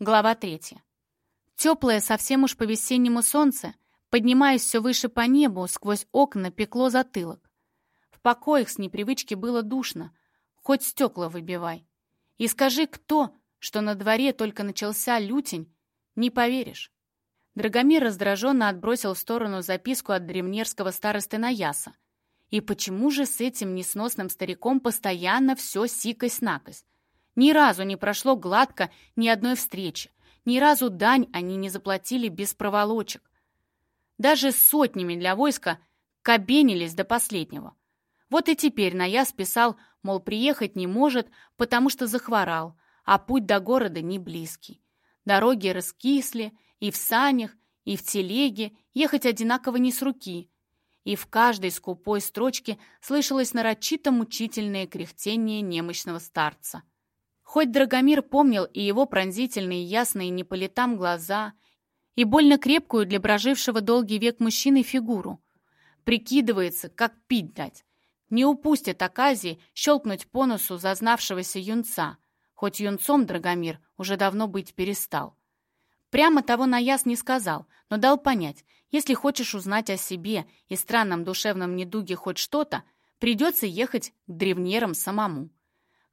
Глава третья. Теплое совсем уж по-весеннему солнце, поднимаясь все выше по небу, сквозь окна пекло затылок. В покоях с непривычки было душно, хоть стекла выбивай. И скажи, кто, что на дворе только начался лютень, не поверишь. Драгомир раздраженно отбросил в сторону записку от древнерского старосты Наяса. И почему же с этим несносным стариком постоянно все сикость-накость? Ни разу не прошло гладко ни одной встречи. Ни разу дань они не заплатили без проволочек. Даже сотнями для войска кабенились до последнего. Вот и теперь Наяс писал, мол, приехать не может, потому что захворал, а путь до города не близкий. Дороги раскисли, и в санях, и в телеге ехать одинаково не с руки. И в каждой скупой строчке слышалось нарочито мучительное кряхтение немощного старца. Хоть Драгомир помнил и его пронзительные, ясные не по летам глаза, и больно крепкую для прожившего долгий век мужчины фигуру. Прикидывается, как пить дать. Не упустит оказии щелкнуть по носу зазнавшегося юнца, хоть юнцом Драгомир уже давно быть перестал. Прямо того Наяс не сказал, но дал понять, если хочешь узнать о себе и странном душевном недуге хоть что-то, придется ехать к древнерам самому.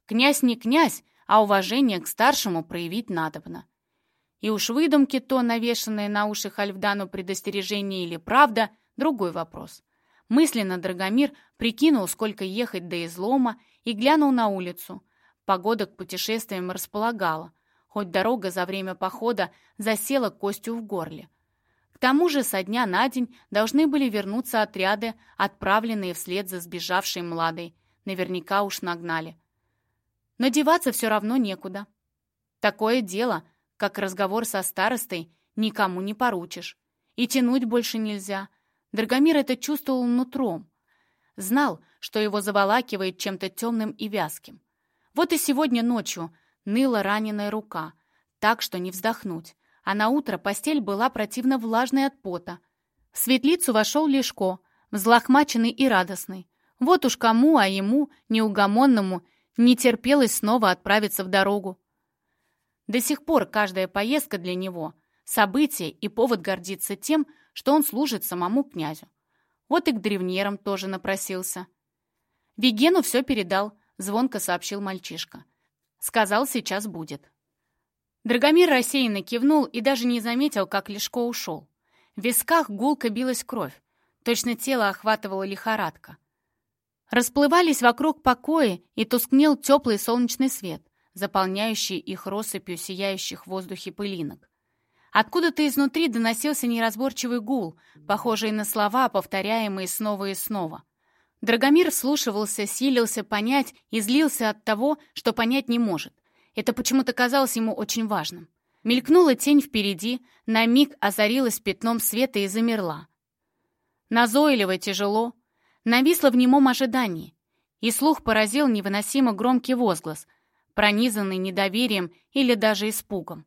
Князь не князь, а уважение к старшему проявить надобно. И уж выдумки то, навешанные на уши Хальфдану предостережение или правда, другой вопрос. Мысленно Драгомир прикинул, сколько ехать до излома, и глянул на улицу. Погода к путешествиям располагала, хоть дорога за время похода засела костью в горле. К тому же со дня на день должны были вернуться отряды, отправленные вслед за сбежавшей Младой. Наверняка уж нагнали. Но деваться все равно некуда. Такое дело, как разговор со старостой, никому не поручишь. И тянуть больше нельзя. Драгомир это чувствовал нутром. Знал, что его заволакивает чем-то темным и вязким. Вот и сегодня ночью ныла раненая рука, так что не вздохнуть, а на утро постель была противно влажной от пота. В светлицу вошел Лешко, взлохмаченный и радостный. Вот уж кому, а ему, неугомонному, не терпелось снова отправиться в дорогу. До сих пор каждая поездка для него — событие и повод гордиться тем, что он служит самому князю. Вот и к древнерам тоже напросился. Вигену все передал, звонко сообщил мальчишка. Сказал, сейчас будет. Драгомир рассеянно кивнул и даже не заметил, как Лешко ушел. В висках гулко билась кровь. Точно тело охватывала лихорадка. Расплывались вокруг покои, и тускнел теплый солнечный свет заполняющий их россыпью сияющих в воздухе пылинок. Откуда-то изнутри доносился неразборчивый гул, похожий на слова, повторяемые снова и снова. Драгомир вслушивался, силился понять и злился от того, что понять не может. Это почему-то казалось ему очень важным. Мелькнула тень впереди, на миг озарилась пятном света и замерла. Назойливо, тяжело, нависла в немом ожидании, и слух поразил невыносимо громкий возглас — пронизанный недоверием или даже испугом.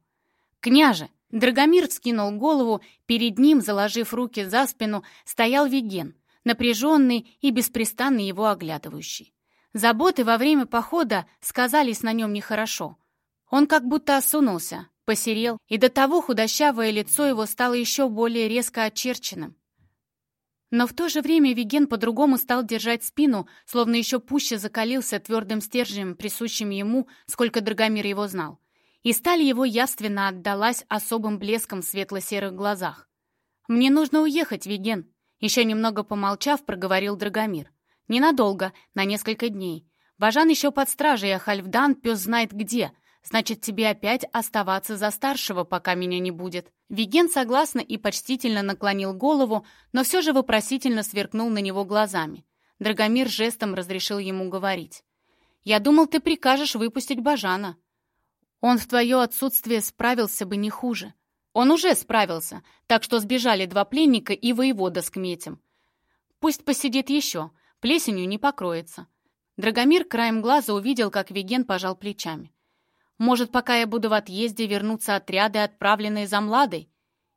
«Княже!» Драгомир скинул голову, перед ним, заложив руки за спину, стоял Виген, напряженный и беспрестанно его оглядывающий. Заботы во время похода сказались на нем нехорошо. Он как будто осунулся, посерел, и до того худощавое лицо его стало еще более резко очерченным. Но в то же время Виген по-другому стал держать спину, словно еще пуще закалился твердым стержнем, присущим ему, сколько Драгомир его знал. И сталь его явственно отдалась особым блеском в светло-серых глазах. «Мне нужно уехать, Виген», — еще немного помолчав, проговорил Драгомир. «Ненадолго, на несколько дней. Бажан еще под стражей, а Хальфдан пес знает где, Значит, тебе опять оставаться за старшего, пока меня не будет». Виген согласно и почтительно наклонил голову, но все же вопросительно сверкнул на него глазами. Драгомир жестом разрешил ему говорить. «Я думал, ты прикажешь выпустить Бажана. Он в твое отсутствие справился бы не хуже. Он уже справился, так что сбежали два пленника и воевода с кметем. Пусть посидит еще, плесенью не покроется». Драгомир краем глаза увидел, как Виген пожал плечами. Может, пока я буду в отъезде, вернутся отряды, отправленные за Младой?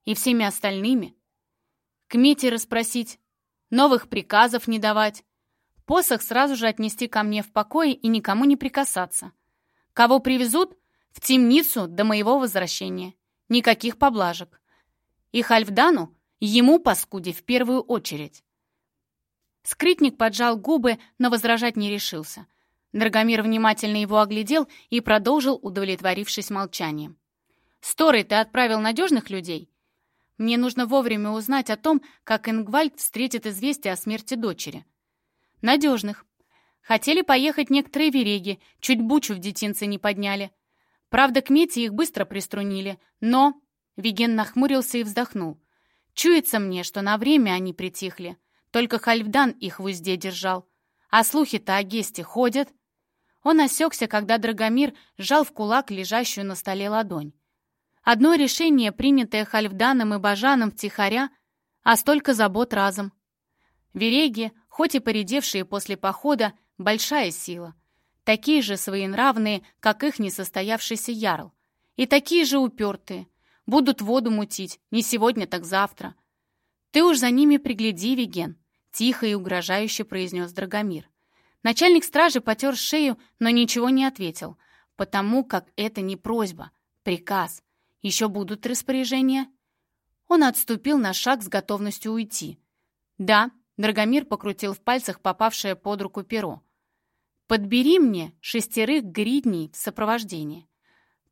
И всеми остальными? К Мите расспросить, новых приказов не давать, посох сразу же отнести ко мне в покое и никому не прикасаться. Кого привезут, В темницу до моего возвращения. Никаких поблажек. И Хальфдану, ему, паскуде, в первую очередь. Скрытник поджал губы, но возражать не решился. Драгомир внимательно его оглядел и продолжил, удовлетворившись молчанием. «Сторой ты отправил надежных людей? Мне нужно вовремя узнать о том, как Ингвальд встретит известие о смерти дочери». «Надежных. Хотели поехать некоторые вереги, чуть бучу в детинце не подняли. Правда, к Мете их быстро приструнили, но...» Виген нахмурился и вздохнул. «Чуется мне, что на время они притихли. Только Хальфдан их в узде держал. А слухи-то о Гесте ходят. Он осекся, когда Драгомир сжал в кулак лежащую на столе ладонь. Одно решение, принятое Хальфданом и Бажаном втихаря, а столько забот разом. Вереги, хоть и поредевшие после похода, большая сила. Такие же своенравные, как их несостоявшийся ярл. И такие же упертые. Будут воду мутить, не сегодня, так завтра. «Ты уж за ними пригляди, Виген», — тихо и угрожающе произнес Драгомир. Начальник стражи потер шею, но ничего не ответил, потому как это не просьба, приказ. Еще будут распоряжения? Он отступил на шаг с готовностью уйти. «Да», — Драгомир покрутил в пальцах попавшее под руку перо. «Подбери мне шестерых гридней в сопровождении.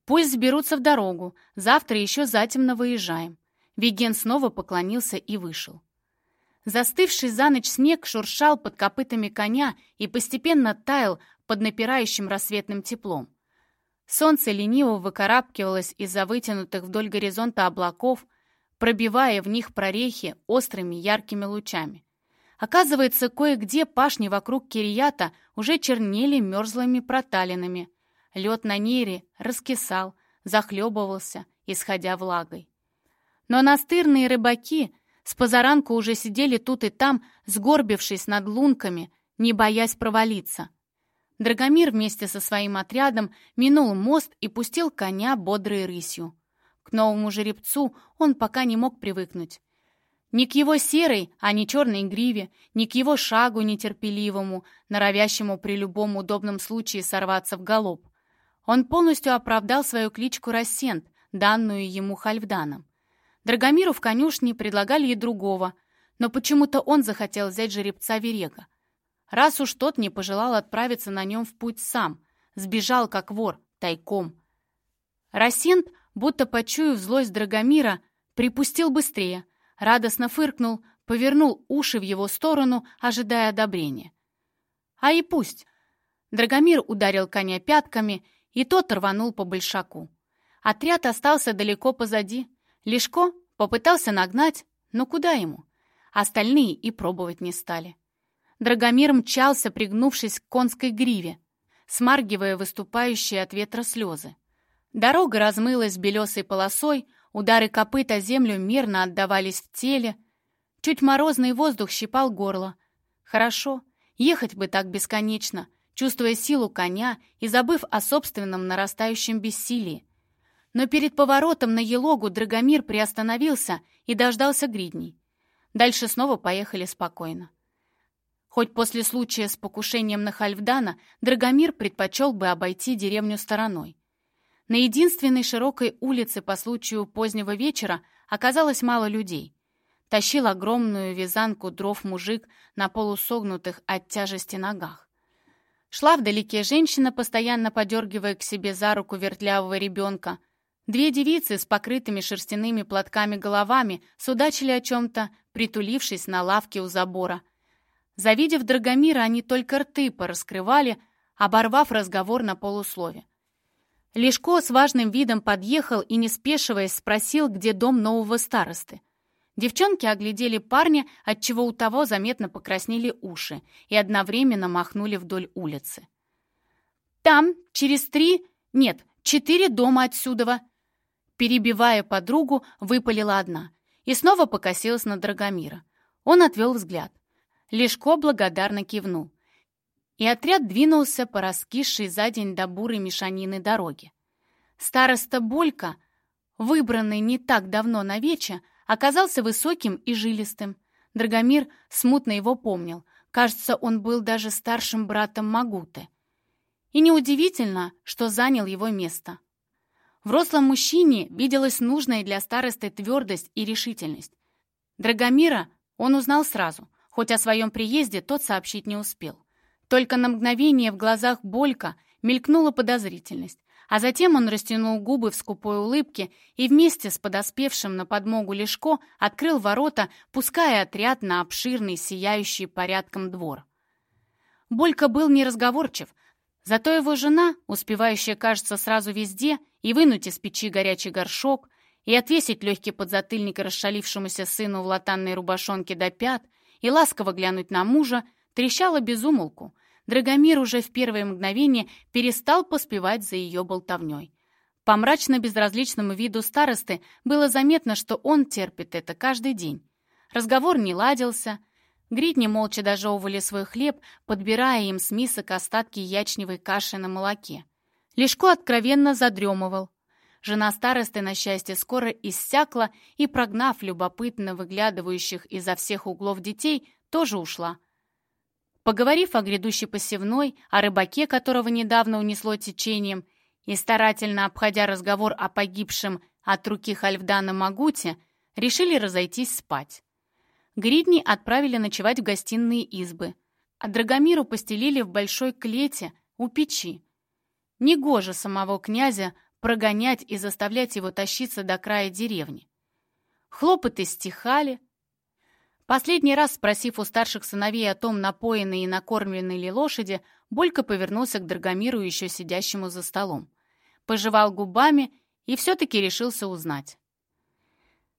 Пусть сберутся в дорогу, завтра еще затемно выезжаем. Виген снова поклонился и вышел. Застывший за ночь снег шуршал под копытами коня и постепенно таял под напирающим рассветным теплом. Солнце лениво выкарабкивалось из-за вытянутых вдоль горизонта облаков, пробивая в них прорехи острыми яркими лучами. Оказывается, кое-где пашни вокруг Кирията уже чернели мерзлыми проталинами. Лед на нере раскисал, захлебывался, исходя влагой. Но настырные рыбаки с позаранку уже сидели тут и там, сгорбившись над лунками, не боясь провалиться. Драгомир вместе со своим отрядом минул мост и пустил коня бодрой рысью. К новому жеребцу он пока не мог привыкнуть. Ни к его серой, а не черной гриве, ни к его шагу нетерпеливому, норовящему при любом удобном случае сорваться в галоп. Он полностью оправдал свою кличку Рассент, данную ему Хальфданом. Драгомиру в конюшне предлагали и другого, но почему-то он захотел взять жеребца Верега. Раз уж тот не пожелал отправиться на нем в путь сам, сбежал как вор, тайком. Рассент, будто почуяв злость Драгомира, припустил быстрее, радостно фыркнул, повернул уши в его сторону, ожидая одобрения. А и пусть. Драгомир ударил коня пятками, и тот рванул по большаку. Отряд остался далеко позади, Лешко попытался нагнать, но куда ему? Остальные и пробовать не стали. Драгомир мчался, пригнувшись к конской гриве, смаргивая выступающие от ветра слезы. Дорога размылась белесой полосой, удары копыт о землю мерно отдавались в теле. Чуть морозный воздух щипал горло. Хорошо, ехать бы так бесконечно, чувствуя силу коня и забыв о собственном нарастающем бессилии. Но перед поворотом на Елогу Драгомир приостановился и дождался гридней. Дальше снова поехали спокойно. Хоть после случая с покушением на Хальфдана Драгомир предпочел бы обойти деревню стороной. На единственной широкой улице по случаю позднего вечера оказалось мало людей. Тащил огромную вязанку дров мужик на полусогнутых от тяжести ногах. Шла вдалеке женщина, постоянно подергивая к себе за руку вертлявого ребенка, Две девицы с покрытыми шерстяными платками головами судачили о чем-то, притулившись на лавке у забора. Завидев Драгомира, они только рты пораскрывали, оборвав разговор на полуслове. Лешко с важным видом подъехал и, не спешиваясь, спросил, где дом нового старосты. Девчонки оглядели парня, отчего у того заметно покраснели уши, и одновременно махнули вдоль улицы. «Там, через три, нет, четыре дома отсюда», Перебивая подругу, выпалила одна. И снова покосилась на Драгомира. Он отвел взгляд. Лешко благодарно кивнул. И отряд двинулся по раскисшей за день до бурой мешанины дороги. Староста Болька, выбранный не так давно на вече, оказался высоким и жилистым. Драгомир смутно его помнил. Кажется, он был даже старшим братом Магуты. И неудивительно, что занял его место. В рослом мужчине виделась нужная для старосты твердость и решительность. Драгомира он узнал сразу, хоть о своем приезде тот сообщить не успел. Только на мгновение в глазах Болька мелькнула подозрительность, а затем он растянул губы в скупой улыбке и вместе с подоспевшим на подмогу Лешко открыл ворота, пуская отряд на обширный, сияющий порядком двор. Болька был неразговорчив, зато его жена, успевающая, кажется, сразу везде, и вынуть из печи горячий горшок, и отвесить легкий подзатыльник расшалившемуся сыну в латанной рубашонке до пят, и ласково глянуть на мужа, трещала безумолку — Драгомир уже в первое мгновение перестал поспевать за ее болтовней. По мрачно-безразличному виду старосты было заметно, что он терпит это каждый день. Разговор не ладился. Гридни молча дожевывали свой хлеб, подбирая им с мисок остатки ячневой каши на молоке. Лешко откровенно задремывал. Жена старосты, на счастье, скоро иссякла и, прогнав любопытно выглядывающих изо всех углов детей, тоже ушла. Поговорив о грядущей посевной, о рыбаке, которого недавно унесло течением, и старательно обходя разговор о погибшем от руки Хальфдана Магуте, решили разойтись спать. Гридни отправили ночевать в гостиные избы, а Драгомиру постелили в большой клете у печи. Негоже самого князя прогонять и заставлять его тащиться до края деревни. Хлопоты стихали, Последний раз, спросив у старших сыновей о том, напоенные и накормленные ли лошади, Болька повернулся к Драгомиру, еще сидящему за столом. Пожевал губами и все-таки решился узнать.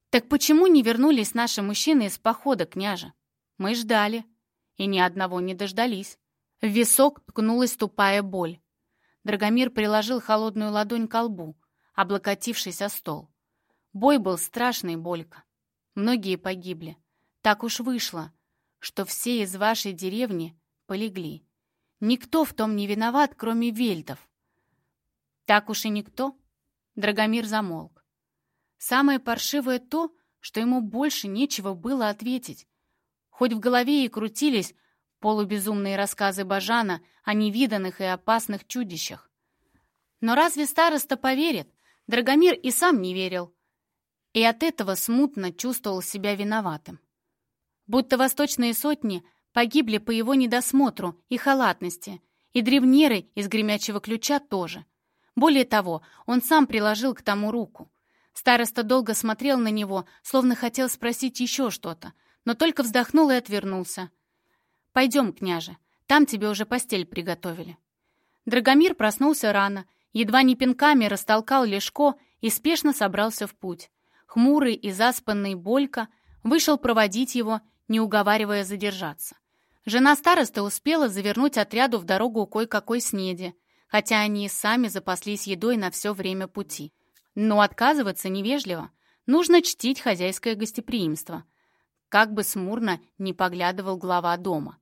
«Так почему не вернулись наши мужчины из похода, княже? Мы ждали, и ни одного не дождались». В висок ткнулась тупая боль. Драгомир приложил холодную ладонь к лбу, облокотившись о стол. Бой был страшный, Болька. Многие погибли. Так уж вышло, что все из вашей деревни полегли. Никто в том не виноват, кроме вельдов. Так уж и никто. Драгомир замолк. Самое паршивое то, что ему больше нечего было ответить. Хоть в голове и крутились полубезумные рассказы Бажана о невиданных и опасных чудищах. Но разве староста поверит? Драгомир и сам не верил. И от этого смутно чувствовал себя виноватым будто восточные сотни погибли по его недосмотру и халатности, и древнеры из гремячего ключа тоже. Более того, он сам приложил к тому руку. Староста долго смотрел на него, словно хотел спросить еще что-то, но только вздохнул и отвернулся. «Пойдем, княже, там тебе уже постель приготовили». Драгомир проснулся рано, едва не пинками растолкал Лешко и спешно собрался в путь. Хмурый и заспанный Болька вышел проводить его не уговаривая задержаться. Жена старосты успела завернуть отряду в дорогу кое-какой снеди, хотя они и сами запаслись едой на все время пути. Но отказываться невежливо. Нужно чтить хозяйское гостеприимство. Как бы смурно не поглядывал глава дома.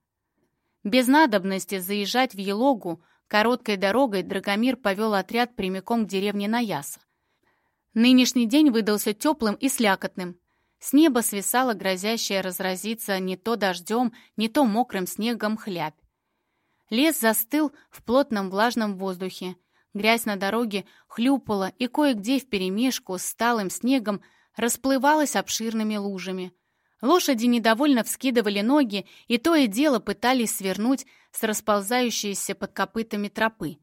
Без надобности заезжать в Елогу короткой дорогой Драгомир повел отряд прямиком к деревне Наяса. Нынешний день выдался теплым и слякотным. С неба свисала грозящая разразиться не то дождем, не то мокрым снегом хлябь. Лес застыл в плотном влажном воздухе. Грязь на дороге хлюпала и кое-где вперемешку с сталым снегом расплывалась обширными лужами. Лошади недовольно вскидывали ноги и то и дело пытались свернуть с расползающейся под копытами тропы.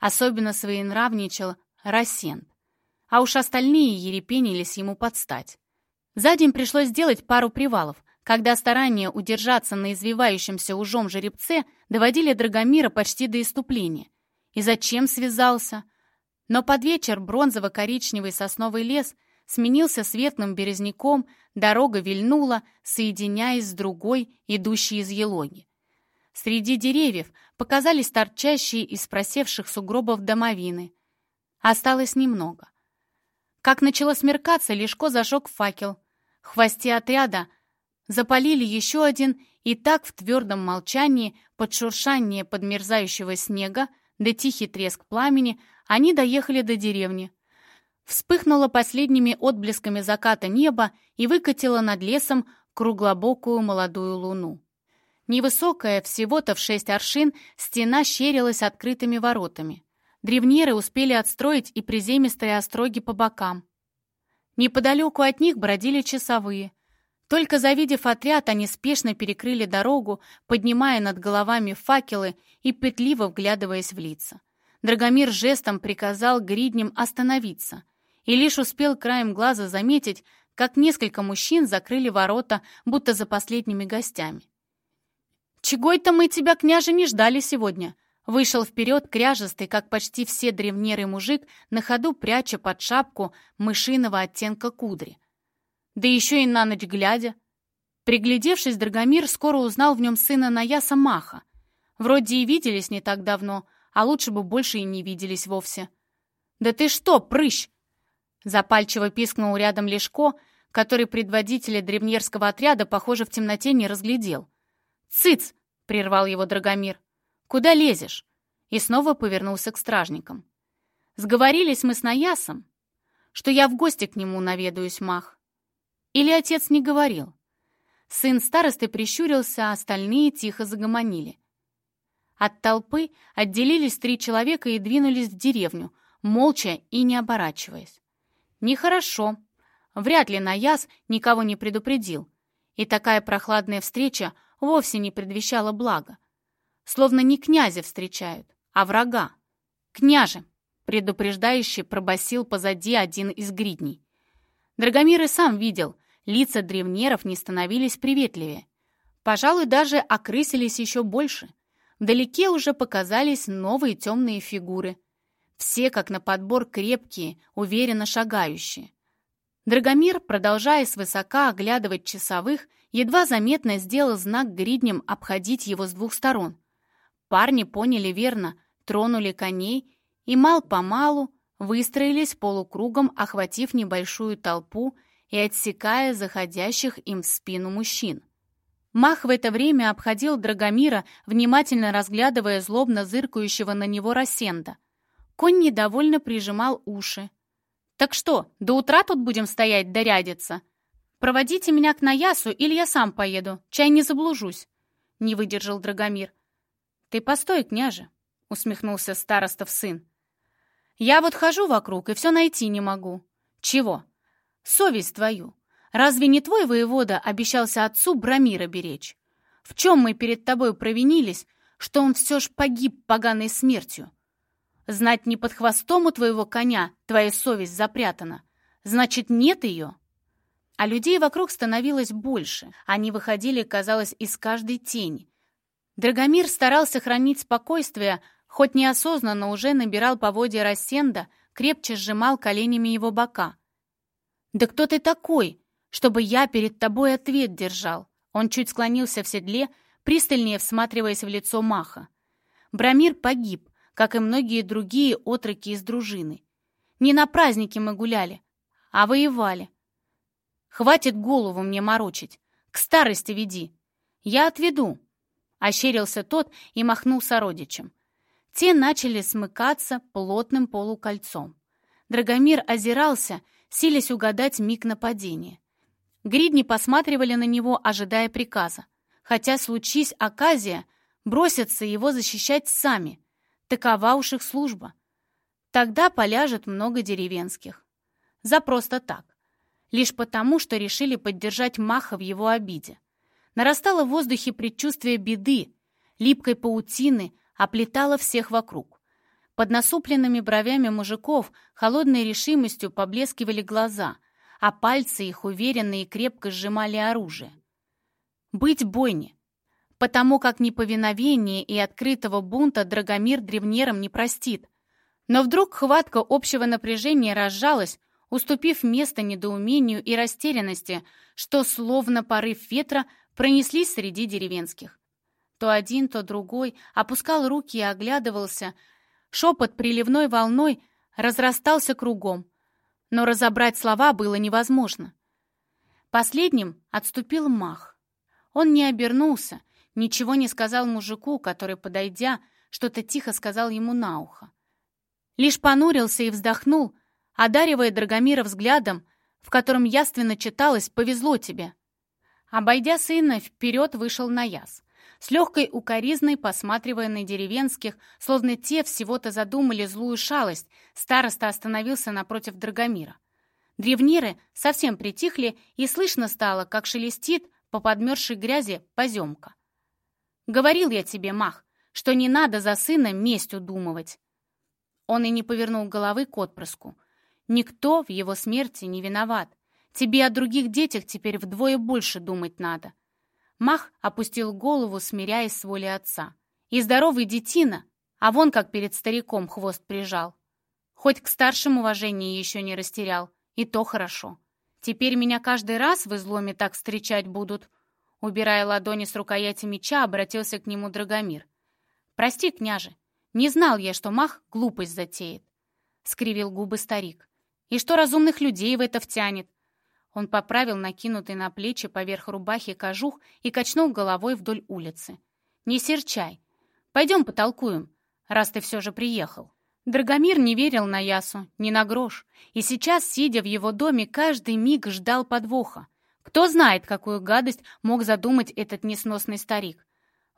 Особенно своенравничал Рассент. А уж остальные ерепенились ему подстать. За день пришлось сделать пару привалов, когда старания удержаться на извивающемся ужом жеребце доводили Драгомира почти до иступления. И зачем связался? Но под вечер бронзово-коричневый сосновый лес сменился светлым березняком, дорога вильнула, соединяясь с другой, идущей из елоги. Среди деревьев показались торчащие из просевших сугробов домовины. Осталось немного. Как начало смеркаться, Лешко зажег факел, в хвосте отряда запалили еще один, и так в твердом молчании, под шуршание подмерзающего снега, да тихий треск пламени, они доехали до деревни. Вспыхнуло последними отблесками заката небо и выкатило над лесом круглобокую молодую луну. Невысокая, всего-то в шесть аршин, стена щерилась открытыми воротами. Древнеры успели отстроить и приземистые остроги по бокам. Неподалеку от них бродили часовые. Только завидев отряд, они спешно перекрыли дорогу, поднимая над головами факелы и петливо вглядываясь в лица. Драгомир жестом приказал гридням остановиться и лишь успел краем глаза заметить, как несколько мужчин закрыли ворота, будто за последними гостями. «Чего это мы тебя, княже, не ждали сегодня?» Вышел вперед кряжестый, как почти все древнеры мужик, на ходу пряча под шапку мышиного оттенка кудри. Да еще и на ночь глядя. Приглядевшись, Драгомир скоро узнал в нем сына Наяса Маха. Вроде и виделись не так давно, а лучше бы больше и не виделись вовсе. «Да ты что, прыщ!» Запальчиво пискнул рядом Лешко, который предводителя древнерского отряда, похоже, в темноте не разглядел. «Цыц!» — прервал его Драгомир. «Куда лезешь?» И снова повернулся к стражникам. «Сговорились мы с Наясом, что я в гости к нему наведаюсь, Мах. Или отец не говорил?» Сын старосты прищурился, а остальные тихо загомонили. От толпы отделились три человека и двинулись в деревню, молча и не оборачиваясь. Нехорошо. Вряд ли Наяс никого не предупредил. И такая прохладная встреча вовсе не предвещала блага. Словно не князя встречают, а врага. «Княже!» — предупреждающе пробасил позади один из гридней. Драгомир и сам видел, лица древнеров не становились приветливее. Пожалуй, даже окрысились еще больше. Вдалеке уже показались новые темные фигуры. Все, как на подбор, крепкие, уверенно шагающие. Драгомир, продолжая свысока оглядывать часовых, едва заметно сделал знак гридням обходить его с двух сторон. Парни поняли верно, тронули коней и мал-помалу выстроились полукругом, охватив небольшую толпу и отсекая заходящих им в спину мужчин. Мах в это время обходил Драгомира, внимательно разглядывая злобно зыркающего на него Рассенда. Конь недовольно прижимал уши. «Так что, до утра тут будем стоять да рядиться? Проводите меня к Наясу, или я сам поеду, чай не заблужусь», — не выдержал Драгомир. «Ты постой, княже», — усмехнулся старостов сын. «Я вот хожу вокруг и все найти не могу». «Чего?» «Совесть твою. Разве не твой воевода обещался отцу Брамира беречь? В чем мы перед тобой провинились, что он все ж погиб поганой смертью? Знать не под хвостом у твоего коня твоя совесть запрятана. Значит, нет ее?» А людей вокруг становилось больше. Они выходили, казалось, из каждой тени. Драгомир старался хранить спокойствие, хоть неосознанно уже набирал поводья Рассенда, крепче сжимал коленями его бока. «Да кто ты такой, чтобы я перед тобой ответ держал?» Он чуть склонился в седле, пристальнее всматриваясь в лицо Маха. Брамир погиб, как и многие другие отроки из дружины. Не на празднике мы гуляли, а воевали. Хватит голову мне морочить. К старости веди. Я отведу, Ощерился тот и махнул сородичем. Те начали смыкаться плотным полукольцом. Драгомир озирался, силясь угадать миг нападения. Гридни посматривали на него, ожидая приказа. Хотя, случись оказия, бросятся его защищать сами. Такова уж их служба. Тогда поляжет много деревенских. За просто так. Лишь потому, что решили поддержать Маха в его обиде. Нарастало в воздухе предчувствие беды, липкой паутины оплетало всех вокруг. Под насупленными бровями мужиков холодной решимостью поблескивали глаза, а пальцы их уверенно и крепко сжимали оружие. Быть бойне, потому как неповиновение и открытого бунта Драгомир древнерам не простит. Но вдруг хватка общего напряжения разжалась, уступив место недоумению и растерянности, что, словно порыв ветра, пронеслись среди деревенских. То один, то другой опускал руки и оглядывался. Шепот приливной волной разрастался кругом, но разобрать слова было невозможно. Последним отступил Мах. Он не обернулся, ничего не сказал мужику, который, подойдя, что-то тихо сказал ему на ухо. Лишь понурился и вздохнул, одаривая Драгомира взглядом, в котором яственно читалось «Повезло тебе». Обойдя сына, вперед вышел Наяс. с легкой укоризной посматривая на деревенских, словно те всего-то задумали злую шалость, староста остановился напротив Драгомира. Древниры совсем притихли, и слышно стало, как шелестит по подмерзшей грязи поземка. «Говорил я тебе, Мах, что не надо за сына месть удумывать». Он и не повернул головы к отпрыску. «Никто в его смерти не виноват. Тебе о других детях теперь вдвое больше думать надо». Мах опустил голову, смиряясь с волей отца. «И здоровый детина, а вон как перед стариком хвост прижал. Хоть к старшим уважение еще не растерял, и то хорошо. Теперь меня каждый раз в изломе так встречать будут». Убирая ладони с рукояти меча, обратился к нему Драгомир. «Прости, княже, не знал я, что Мах глупость затеет», — скривил губы старик. «И что разумных людей в это втянет?» Он поправил накинутый на плечи поверх рубахи кожух и качнул головой вдоль улицы. «Не серчай. Пойдем потолкуем, раз ты все же приехал». Драгомир не верил на Ясу, ни на грош, и сейчас, сидя в его доме, каждый миг ждал подвоха. Кто знает, какую гадость мог задумать этот несносный старик.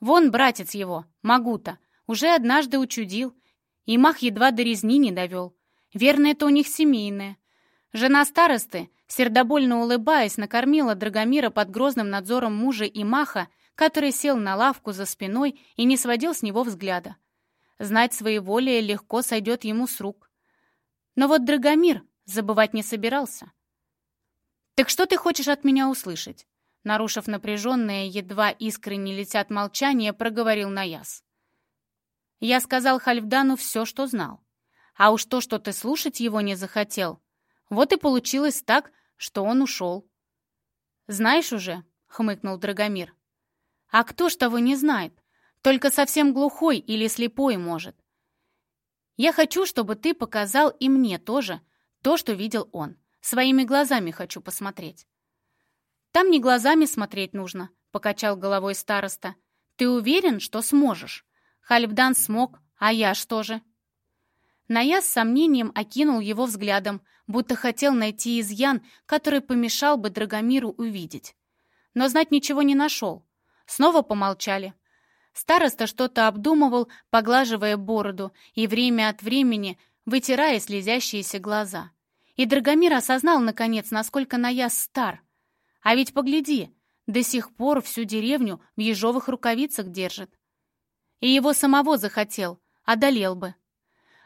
Вон братец его, Магута, уже однажды учудил, и мах едва до резни не довел. Верно, это у них семейное. Жена старосты, сердобольно улыбаясь, накормила Драгомира под грозным надзором мужа и маха, который сел на лавку за спиной и не сводил с него взгляда. Знать своеволие легко сойдет ему с рук. Но вот Драгомир забывать не собирался. «Так что ты хочешь от меня услышать?» Нарушив напряженное, едва искры не летят молчание, проговорил Наяс. «Я сказал Хальфдану все, что знал. А уж то, что ты слушать его не захотел, вот и получилось так, что он ушел». «Знаешь уже?» — хмыкнул Драгомир. «А кто ж того не знает? Только совсем глухой или слепой может. Я хочу, чтобы ты показал и мне тоже то, что видел он. Своими глазами хочу посмотреть». «Там не глазами смотреть нужно», — покачал головой староста. «Ты уверен, что сможешь? Хальфдан смог, а я что же?» Ная с сомнением окинул его взглядом, будто хотел найти изъян, который помешал бы Драгомиру увидеть. Но знать ничего не нашел. Снова помолчали. Староста что-то обдумывал, поглаживая бороду и время от времени вытирая слезящиеся глаза. И Драгомир осознал, наконец, насколько Наяс стар. А ведь погляди, до сих пор всю деревню в ежовых рукавицах держит. И его самого захотел, одолел бы.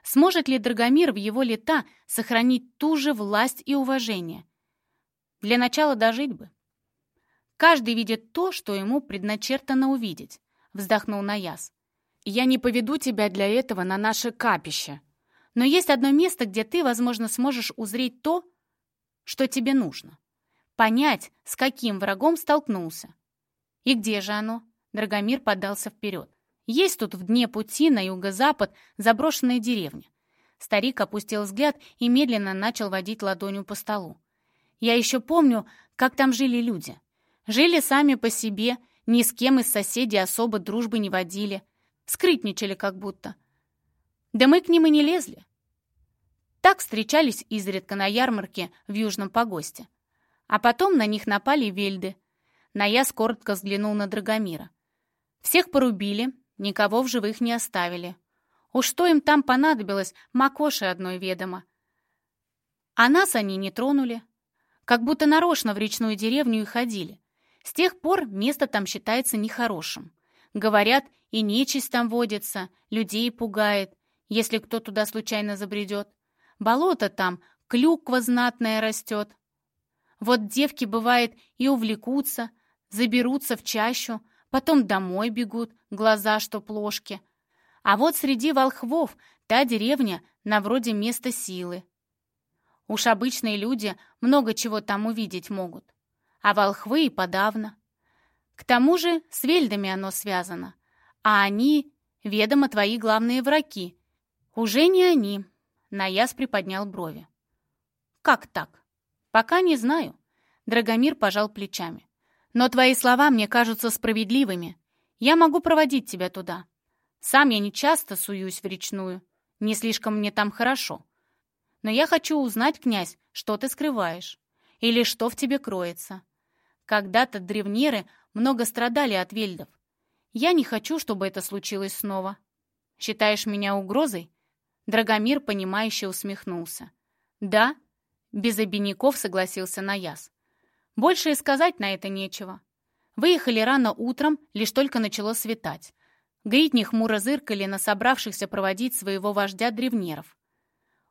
Сможет ли Драгомир в его лета сохранить ту же власть и уважение? Для начала дожить бы. Каждый видит то, что ему предначертано увидеть. — вздохнул Наяс. «Я не поведу тебя для этого на наше капище. Но есть одно место, где ты, возможно, сможешь узреть то, что тебе нужно. Понять, с каким врагом столкнулся. И где же оно?» Драгомир подался вперед. «Есть тут в дне пути на юго-запад заброшенная деревня». Старик опустил взгляд и медленно начал водить ладонью по столу. «Я еще помню, как там жили люди. Жили сами по себе — ни с кем из соседей особо дружбы не водили. Скрытничали как будто. Да мы к ним и не лезли. Так встречались изредка на ярмарке в Южном Погосте. А потом на них напали вельды. Наяс коротко взглянул на Драгомира. Всех порубили, никого в живых не оставили. Уж что им там понадобилось, макоши одной ведомо. А нас они не тронули. Как будто нарочно в речную деревню и ходили. С тех пор место там считается нехорошим. Говорят, и нечисть там водится, людей пугает, если кто туда случайно забредет. Болото там, клюква знатная растет. Вот девки, бывает, и увлекутся, заберутся в чащу, потом домой бегут, глаза что плошки. А вот среди волхвов та деревня на вроде места силы. Уж обычные люди много чего там увидеть могут а волхвы и подавно. К тому же с вельдами оно связано, а они, ведомо, твои главные враги. Уже не они. Наяс приподнял брови. Как так? Пока не знаю. Драгомир пожал плечами. Но твои слова мне кажутся справедливыми. Я могу проводить тебя туда. Сам я не часто суюсь в речную. Не слишком мне там хорошо. Но я хочу узнать, князь, что ты скрываешь. Или что в тебе кроется. Когда-то древнеры много страдали от вельдов. Я не хочу, чтобы это случилось снова. Считаешь меня угрозой? Драгомир, понимающе усмехнулся. Да, без обиняков согласился Наяс. Больше и сказать на это нечего. Выехали рано утром, лишь только начало светать. Гридни хмуро зыркали на собравшихся проводить своего вождя древнеров.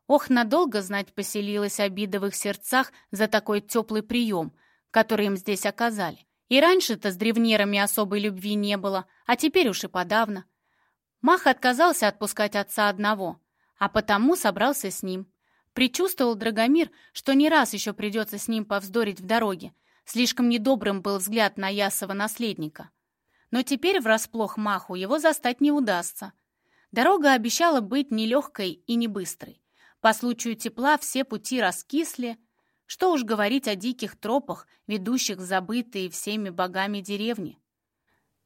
Ох, надолго, знать, поселилась обида в их сердцах за такой теплый прием, который им здесь оказали. И раньше-то с древнерами особой любви не было, а теперь уж и подавно. Мах отказался отпускать отца одного, а потому собрался с ним. Причувствовал Драгомир, что не раз еще придется с ним повздорить в дороге. Слишком недобрым был взгляд на Ясова наследника. Но теперь врасплох Маху его застать не удастся. Дорога обещала быть нелегкой и не быстрой. По случаю тепла все пути раскисли. Что уж говорить о диких тропах, ведущих в забытые всеми богами деревни.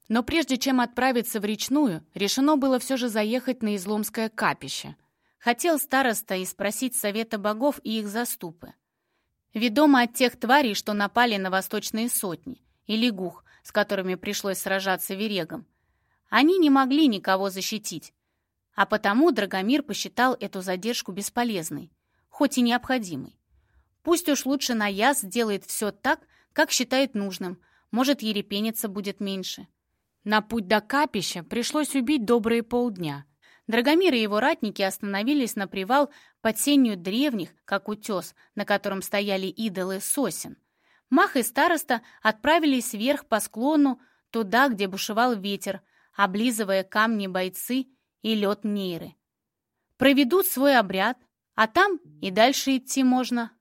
Но прежде чем отправиться в речную, решено было все же заехать на Изломское капище. Хотел староста и спросить совета богов и их заступы. Ведомо от тех тварей, что напали на восточные сотни, и лягух, с которыми пришлось сражаться верегом. Они не могли никого защитить, а потому Драгомир посчитал эту задержку бесполезной, хоть и необходимой. Пусть уж лучше Наяз сделает все так, как считает нужным, может, ерепениться будет меньше. На путь до капища пришлось убить добрые полдня. Драгомир и его ратники остановились на привал под сенью древних, как утес, на котором стояли идолы сосен. Мах и староста отправились вверх по склону, туда, где бушевал ветер, облизывая камни бойцы и лед нейры. Проведут свой обряд, а там и дальше идти можно.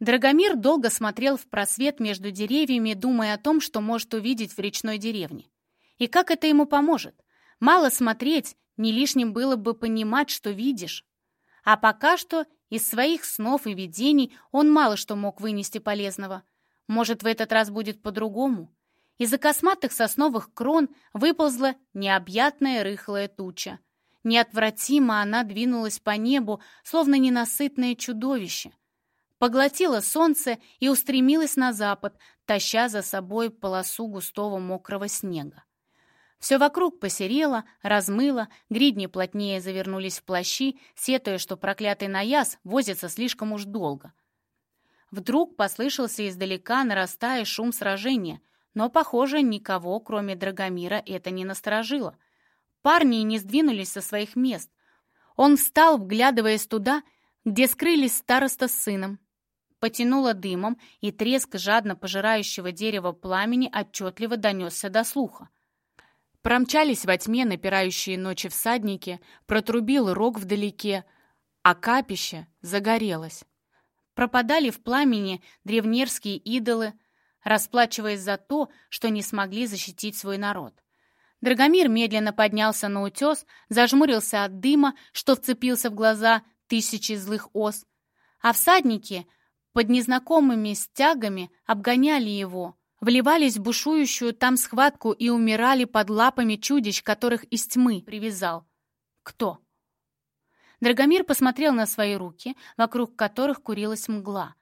Драгомир долго смотрел в просвет между деревьями, думая о том, что может увидеть в речной деревне. И как это ему поможет? Мало смотреть, не лишним было бы понимать, что видишь. А пока что из своих снов и видений он мало что мог вынести полезного. Может, в этот раз будет по-другому? Из-за косматых сосновых крон выползла необъятная рыхлая туча. Неотвратимо она двинулась по небу, словно ненасытное чудовище. Поглотила солнце и устремилась на запад, таща за собой полосу густого мокрого снега. Все вокруг посерело, размыло, гридни плотнее завернулись в плащи, сетуя, что проклятый наяз возится слишком уж долго. Вдруг послышался издалека, нарастая шум сражения, но, похоже, никого, кроме Драгомира, это не насторожило. Парни не сдвинулись со своих мест. Он встал, вглядываясь туда, где скрылись староста с сыном. Потянуло дымом, и треск жадно пожирающего дерева пламени отчетливо донесся до слуха. Промчались во тьме напирающие ночи всадники, протрубил рог вдалеке, а капище загорелось. Пропадали в пламени древнерские идолы, расплачиваясь за то, что не смогли защитить свой народ. Драгомир медленно поднялся на утес, зажмурился от дыма, что вцепился в глаза тысячи злых ос, а всадники под незнакомыми стягами обгоняли его — вливались в бушующую там схватку и умирали под лапами чудищ, которых из тьмы привязал. Кто? Драгомир посмотрел на свои руки, вокруг которых курилась мгла.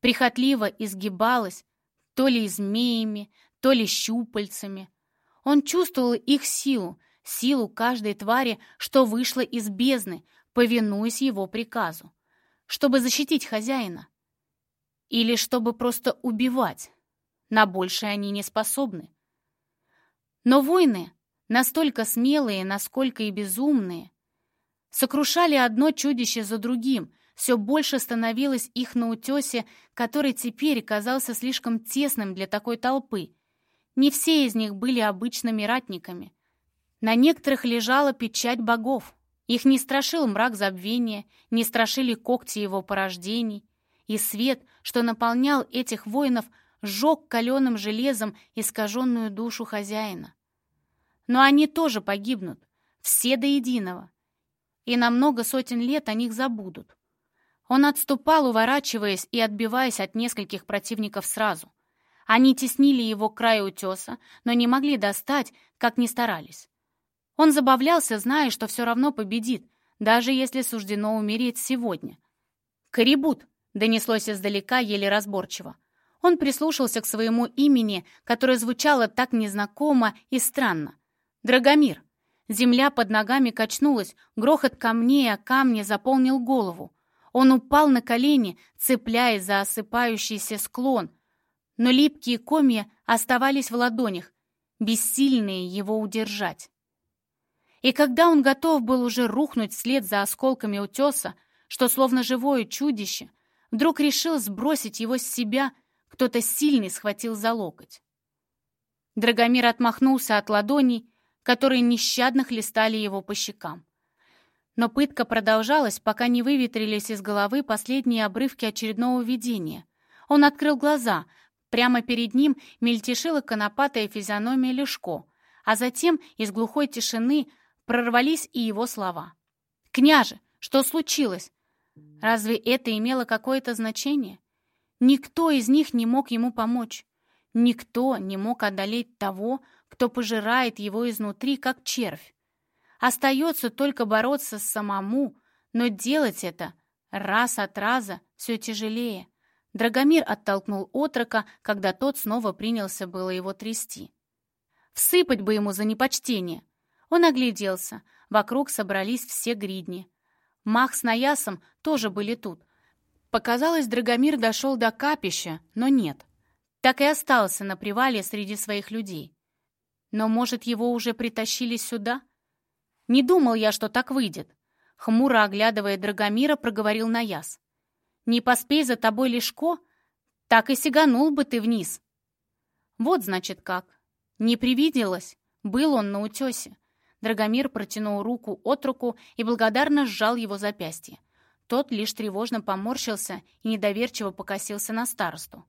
Прихотливо изгибалась, то ли змеями, то ли щупальцами. Он чувствовал их силу, силу каждой твари, что вышла из бездны, повинуясь его приказу. Чтобы защитить хозяина. Или чтобы просто убивать. На большее они не способны. Но войны, настолько смелые, насколько и безумные, сокрушали одно чудище за другим, все больше становилось их на утесе, который теперь казался слишком тесным для такой толпы. Не все из них были обычными ратниками. На некоторых лежала печать богов. Их не страшил мрак забвения, не страшили когти его порождений. И свет, что наполнял этих воинов, сжег каленым железом искаженную душу хозяина. Но они тоже погибнут, все до единого. И на много сотен лет о них забудут. Он отступал, уворачиваясь и отбиваясь от нескольких противников сразу. Они теснили его к краю утеса, но не могли достать, как ни старались. Он забавлялся, зная, что все равно победит, даже если суждено умереть сегодня. «Корибут!» — донеслось издалека еле разборчиво. Он прислушался к своему имени, которое звучало так незнакомо и странно. «Драгомир». Земля под ногами качнулась, грохот камней о камни заполнил голову. Он упал на колени, цепляясь за осыпающийся склон, но липкие комья оставались в ладонях, бессильные его удержать. И когда он готов был уже рухнуть вслед за осколками утеса, что словно живое чудище, вдруг решил сбросить его с себя, кто-то сильный схватил за локоть. Драгомир отмахнулся от ладоней, которые нещадно хлестали его по щекам. Но пытка продолжалась, пока не выветрились из головы последние обрывки очередного видения. Он открыл глаза. Прямо перед ним мельтешила конопатая физиономия Лешко, а затем из глухой тишины прорвались и его слова. «Княже, что случилось? Разве это имело какое-то значение? Никто из них не мог ему помочь. Никто не мог одолеть того, кто пожирает его изнутри, как червь. Остается только бороться самому, но делать это раз от раза все тяжелее. Драгомир оттолкнул отрока, когда тот снова принялся было его трясти. Всыпать бы ему за непочтение. Он огляделся. Вокруг собрались все гридни. Мах с Наясом тоже были тут. Показалось, Драгомир дошел до капища, но нет. Так и остался на привале среди своих людей. Но, может, его уже притащили сюда? Не думал я, что так выйдет. Хмуро оглядывая Драгомира, проговорил Наяс. Не поспей за тобой Лешко, так и сиганул бы ты вниз. Вот, значит, как. Не привиделось. Был он на утесе. Драгомир протянул руку от руку и благодарно сжал его запястье. Тот лишь тревожно поморщился и недоверчиво покосился на старосту.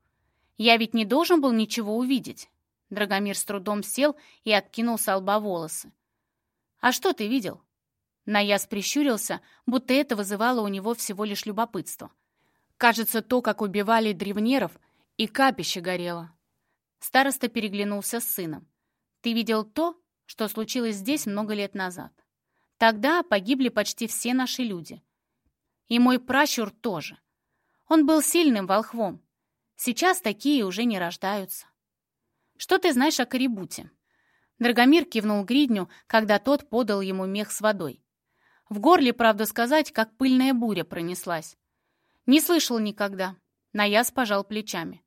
«Я ведь не должен был ничего увидеть. Драгомир с трудом сел и откинул с лба волосы. «А что ты видел?» Наяс прищурился, будто это вызывало у него всего лишь любопытство. Кажется, то, как убивали древнеров, и капище горело. Староста переглянулся с сыном. «Ты видел то, что случилось здесь много лет назад. Тогда погибли почти все наши люди. И мой пращур тоже. Он был сильным волхвом. Сейчас такие уже не рождаются. Что ты знаешь о Карибуте?» Драгомир кивнул гридню, когда тот подал ему мех с водой. В горле, правда сказать, как пыльная буря пронеслась. Не слышал никогда. Наяс пожал плечами.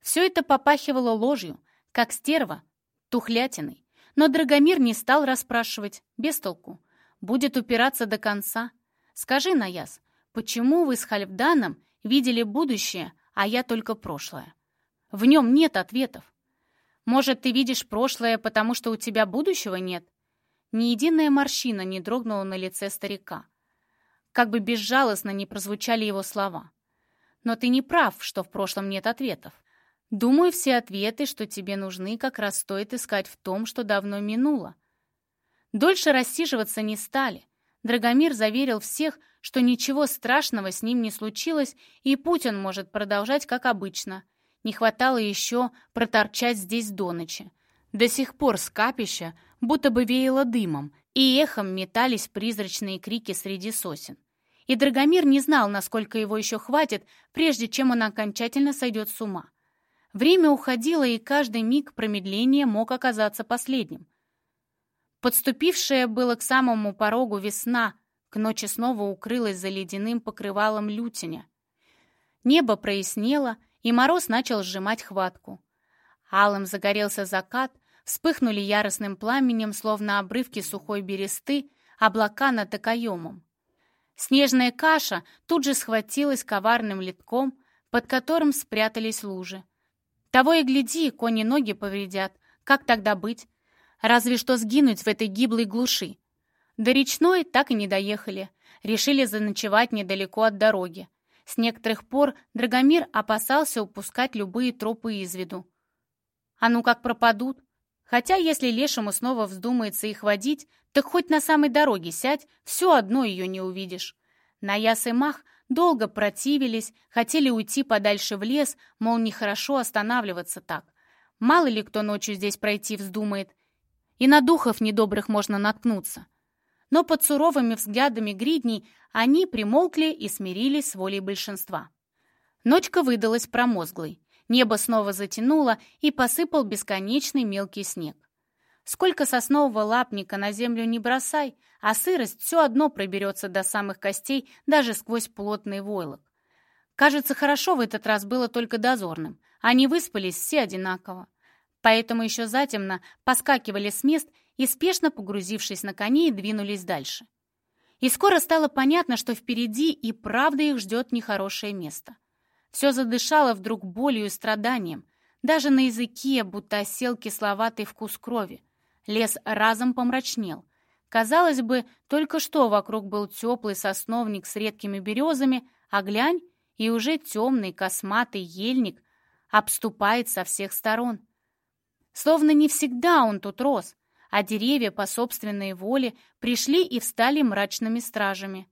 Все это попахивало ложью, как стерва, тухлятиной. Но Драгомир не стал расспрашивать, без толку. Будет упираться до конца. Скажи, Наяс, почему вы с Хальфданом видели будущее, а я только прошлое? В нем нет ответов. Может, ты видишь прошлое, потому что у тебя будущего нет?» Ни единая морщина не дрогнула на лице старика. Как бы безжалостно не прозвучали его слова. «Но ты не прав, что в прошлом нет ответов. Думаю, все ответы, что тебе нужны, как раз стоит искать в том, что давно минуло». Дольше рассиживаться не стали. Драгомир заверил всех, что ничего страшного с ним не случилось, и путь он может продолжать, как обычно — не хватало еще проторчать здесь до ночи. До сих пор с капища будто бы веяло дымом, и эхом метались призрачные крики среди сосен. И Драгомир не знал, насколько его еще хватит, прежде чем он окончательно сойдет с ума. Время уходило, и каждый миг промедления мог оказаться последним. Подступившая было к самому порогу весна, к ночи снова укрылась за ледяным покрывалом лютиня. Небо прояснело, и мороз начал сжимать хватку. Алым загорелся закат, вспыхнули яростным пламенем, словно обрывки сухой бересты, облака над окоемом. Снежная каша тут же схватилась коварным литком, под которым спрятались лужи. Того и гляди, кони ноги повредят. Как тогда быть? Разве что сгинуть в этой гиблой глуши. До речной так и не доехали. Решили заночевать недалеко от дороги. С некоторых пор Драгомир опасался упускать любые тропы из виду. А ну как пропадут? Хотя, если лешему снова вздумается их водить, так хоть на самой дороге сядь, все одно ее не увидишь. Наяс и Мах долго противились, хотели уйти подальше в лес, мол, нехорошо останавливаться так. Мало ли кто ночью здесь пройти вздумает. И на духов недобрых можно наткнуться но под суровыми взглядами гридней они примолкли и смирились с волей большинства. Ночка выдалась промозглой. Небо снова затянуло и посыпал бесконечный мелкий снег. Сколько соснового лапника на землю не бросай, а сырость все одно проберется до самых костей даже сквозь плотный войлок. Кажется, хорошо в этот раз было только дозорным. Они выспались все одинаково. Поэтому еще затемно поскакивали с мест и, спешно погрузившись на коней, двинулись дальше. И скоро стало понятно, что впереди и правда их ждет нехорошее место. Все задышало вдруг болью и страданием. Даже на языке будто осел кисловатый вкус крови. Лес разом помрачнел. Казалось бы, только что вокруг был теплый сосновник с редкими березами, а глянь, и уже темный косматый ельник обступает со всех сторон. Словно не всегда он тут рос, а деревья по собственной воле пришли и встали мрачными стражами.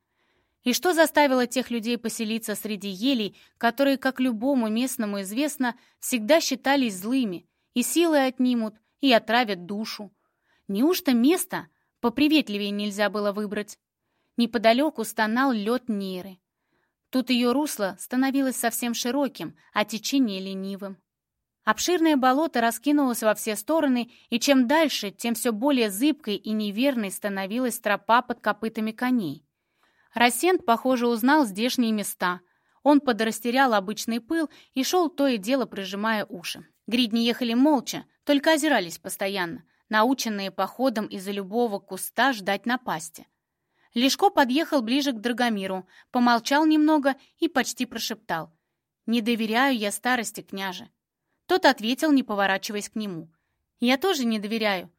И что заставило тех людей поселиться среди елей, которые, как любому местному известно, всегда считались злыми, и силы отнимут, и отравят душу? Неужто место поприветливее нельзя было выбрать? Неподалеку стонал лед Нейры. Тут ее русло становилось совсем широким, а течение ленивым. Обширное болото раскинулось во все стороны, и чем дальше, тем все более зыбкой и неверной становилась тропа под копытами коней. Рассент, похоже, узнал здешние места. Он подрастерял обычный пыл и шел то и дело, прижимая уши. Гридни ехали молча, только озирались постоянно, наученные походом из-за любого куста ждать напасти. Лешко подъехал ближе к Драгомиру, помолчал немного и почти прошептал. «Не доверяю я старости, княже». Тот ответил, не поворачиваясь к нему. «Я тоже не доверяю.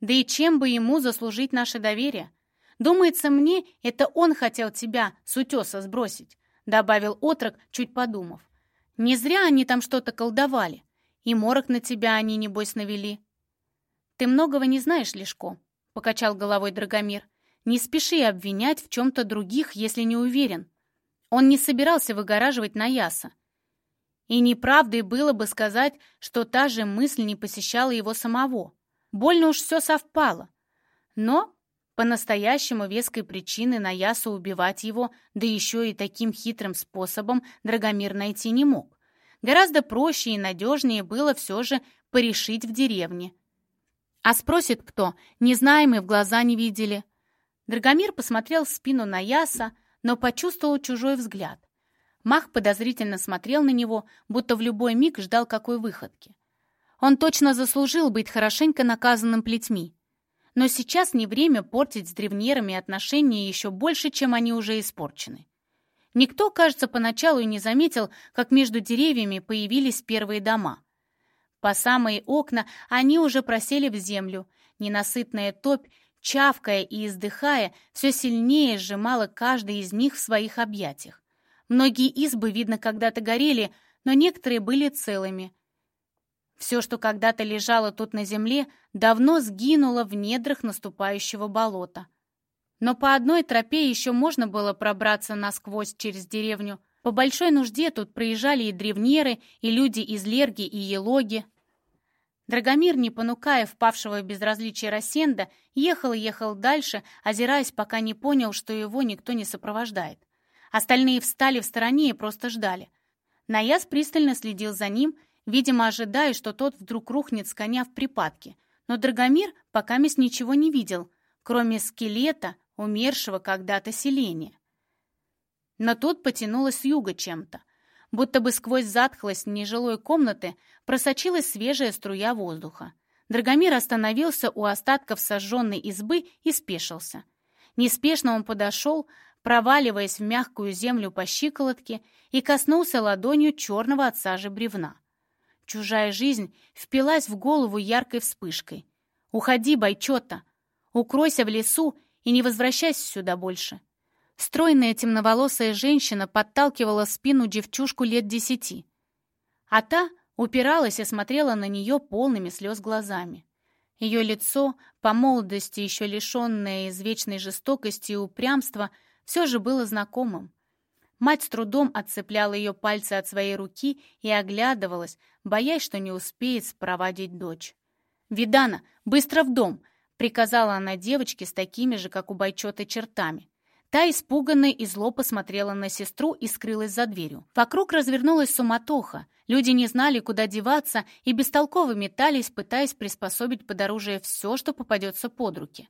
Да и чем бы ему заслужить наше доверие? Думается мне, это он хотел тебя с утеса сбросить», — добавил отрок, чуть подумав. «Не зря они там что-то колдовали. И морок на тебя они, небось, навели». «Ты многого не знаешь, Лешко», — покачал головой Драгомир. «Не спеши обвинять в чем-то других, если не уверен. Он не собирался выгораживать Наяса. И неправдой было бы сказать, что та же мысль не посещала его самого. Больно уж все совпало. Но по-настоящему веской причины на Ясу убивать его, да еще и таким хитрым способом Драгомир найти не мог. Гораздо проще и надежнее было все же порешить в деревне. А спросит кто, не знаем и в глаза не видели. Драгомир посмотрел в спину на Яса, но почувствовал чужой взгляд. Мах подозрительно смотрел на него, будто в любой миг ждал какой выходки. Он точно заслужил быть хорошенько наказанным плетьми. Но сейчас не время портить с древнерами отношения еще больше, чем они уже испорчены. Никто, кажется, поначалу и не заметил, как между деревьями появились первые дома. По самые окна они уже просели в землю. Ненасытная топь, чавкая и издыхая, все сильнее сжимала каждый из них в своих объятиях. Многие избы, видно, когда-то горели, но некоторые были целыми. Все, что когда-то лежало тут на земле, давно сгинуло в недрах наступающего болота. Но по одной тропе еще можно было пробраться насквозь через деревню. По большой нужде тут проезжали и древнеры, и люди из Лерги и Елоги. Драгомир, не понукая впавшего в безразличие Рассенда, ехал и ехал дальше, озираясь, пока не понял, что его никто не сопровождает. Остальные встали в стороне и просто ждали. Наяс пристально следил за ним, видимо, ожидая, что тот вдруг рухнет с коня в припадке. Но Драгомир пока мест ничего не видел, кроме скелета, умершего когда-то селения. Но тут потянулось с юга чем-то. Будто бы сквозь затхлость нежилой комнаты просочилась свежая струя воздуха. Драгомир остановился у остатков сожженной избы и спешился. Неспешно он подошел, проваливаясь в мягкую землю по щиколотке и коснулся ладонью черного от сажи бревна. Чужая жизнь впилась в голову яркой вспышкой. «Уходи, Байчота! Укройся в лесу и не возвращайся сюда больше!» Стройная темноволосая женщина подталкивала спину девчушку лет десяти, а та упиралась и смотрела на нее полными слез глазами. Ее лицо, по молодости еще лишенное извечной жестокости и упрямства, все же было знакомым. Мать с трудом отцепляла ее пальцы от своей руки и оглядывалась, боясь, что не успеет спроводить дочь. «Видана, быстро в дом!» — приказала она девочке с такими же, как у Байчоты, чертами. Та испуганно и зло посмотрела на сестру и скрылась за дверью. Вокруг развернулась суматоха. Люди не знали, куда деваться, и бестолково метались, пытаясь приспособить под оружие все, что попадется под руки.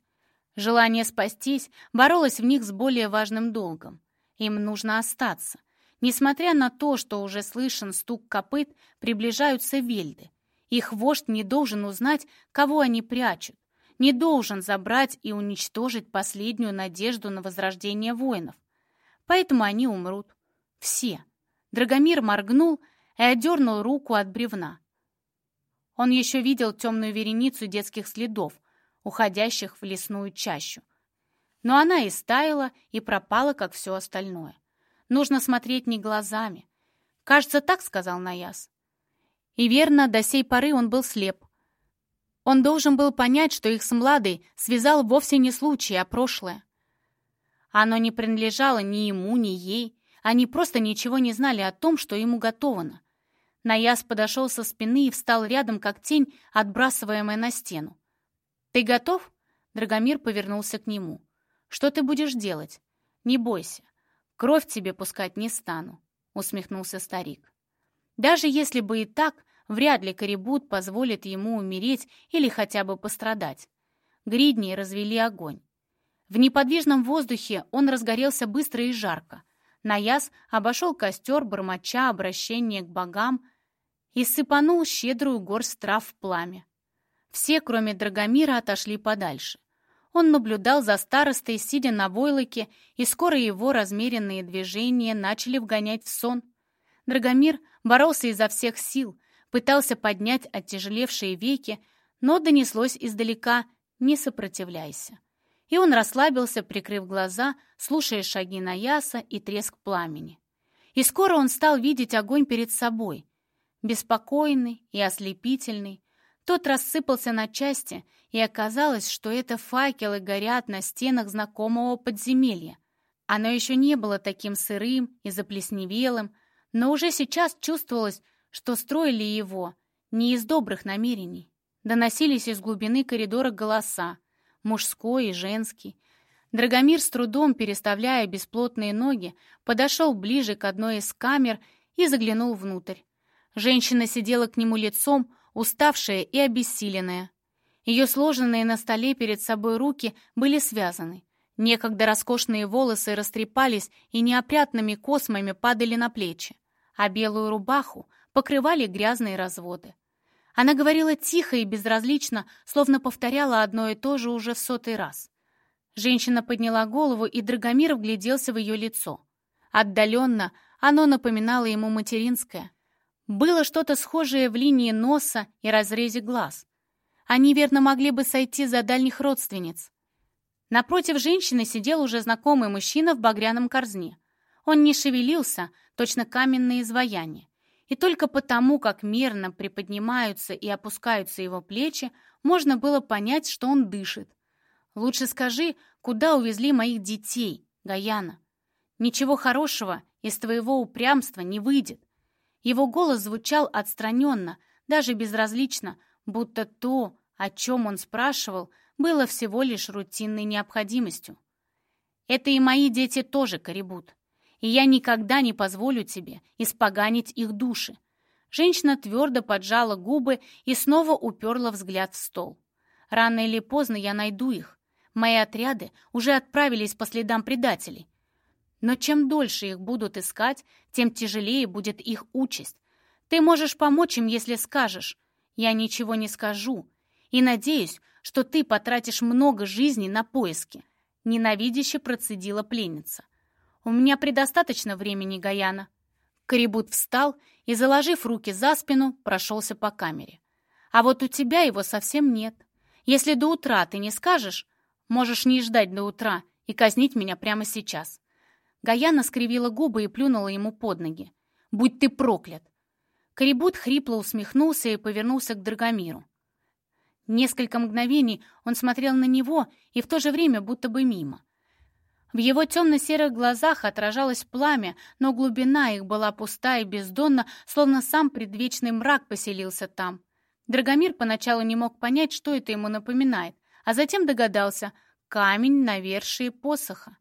Желание спастись боролось в них с более важным долгом. Им нужно остаться. Несмотря на то, что уже слышен стук копыт, приближаются вельды. Их вождь не должен узнать, кого они прячут не должен забрать и уничтожить последнюю надежду на возрождение воинов. Поэтому они умрут. Все. Драгомир моргнул и отдернул руку от бревна. Он еще видел темную вереницу детских следов, уходящих в лесную чащу. Но она и стаяла, и пропала, как все остальное. Нужно смотреть не глазами. Кажется, так сказал Наяс. И верно, до сей поры он был слеп. Он должен был понять, что их с Младой связал вовсе не случай, а прошлое. Оно не принадлежало ни ему, ни ей. Они просто ничего не знали о том, что ему готовано. Наяс подошел со спины и встал рядом, как тень, отбрасываемая на стену. «Ты готов?» Драгомир повернулся к нему. «Что ты будешь делать? Не бойся. Кровь тебе пускать не стану», — усмехнулся старик. «Даже если бы и так, Вряд ли Корибут позволит ему умереть или хотя бы пострадать. Гридни развели огонь. В неподвижном воздухе он разгорелся быстро и жарко. Наяс обошел костер, бормоча обращение к богам и сыпанул щедрую горсть трав в пламя. Все, кроме Драгомира, отошли подальше. Он наблюдал за старостой, сидя на войлоке, и скоро его размеренные движения начали вгонять в сон. Драгомир боролся изо всех сил, пытался поднять оттяжелевшие веки, но донеслось издалека «не сопротивляйся». И он расслабился, прикрыв глаза, слушая шаги Наяса и треск пламени. И скоро он стал видеть огонь перед собой, беспокойный и ослепительный. Тот рассыпался на части, и оказалось, что это факелы горят на стенах знакомого подземелья. Оно еще не было таким сырым и заплесневелым, но уже сейчас чувствовалось, что строили его не из добрых намерений. Доносились из глубины коридора голоса, мужской и женский. Драгомир с трудом, переставляя бесплотные ноги, подошел ближе к одной из камер и заглянул внутрь. Женщина сидела к нему лицом, уставшая и обессиленная. Ее сложенные на столе перед собой руки были связаны. Некогда роскошные волосы растрепались и неопрятными космами падали на плечи, а белую рубаху покрывали грязные разводы. Она говорила тихо и безразлично, словно повторяла одно и то же уже в сотый раз. Женщина подняла голову, и Драгомир вгляделся в ее лицо. Отдаленно оно напоминало ему материнское. Было что-то схожее в линии носа и разрезе глаз. Они верно могли бы сойти за дальних родственниц. Напротив женщины сидел уже знакомый мужчина в багряном корзне. Он не шевелился, точно каменное изваяние и только потому, как мерно приподнимаются и опускаются его плечи, можно было понять, что он дышит. «Лучше скажи, куда увезли моих детей, Гаяна? Ничего хорошего из твоего упрямства не выйдет». Его голос звучал отстраненно, даже безразлично, будто то, о чем он спрашивал, было всего лишь рутинной необходимостью. «Это и мои дети тоже, Карибут и я никогда не позволю тебе испоганить их души». Женщина твердо поджала губы и снова уперла взгляд в стол. «Рано или поздно я найду их. Мои отряды уже отправились по следам предателей. Но чем дольше их будут искать, тем тяжелее будет их участь. Ты можешь помочь им, если скажешь. Я ничего не скажу. И надеюсь, что ты потратишь много жизни на поиски». Ненавидяще процедила пленница. «У меня предостаточно времени, Гаяна». Корибут встал и, заложив руки за спину, прошелся по камере. «А вот у тебя его совсем нет. Если до утра ты не скажешь, можешь не ждать до утра и казнить меня прямо сейчас». Гаяна скривила губы и плюнула ему под ноги. «Будь ты проклят!» Корибут хрипло усмехнулся и повернулся к Драгомиру. Несколько мгновений он смотрел на него и в то же время будто бы мимо. В его темно-серых глазах отражалось пламя, но глубина их была пуста и бездонна, словно сам предвечный мрак поселился там. Драгомир поначалу не мог понять, что это ему напоминает, а затем догадался — камень навершие посоха.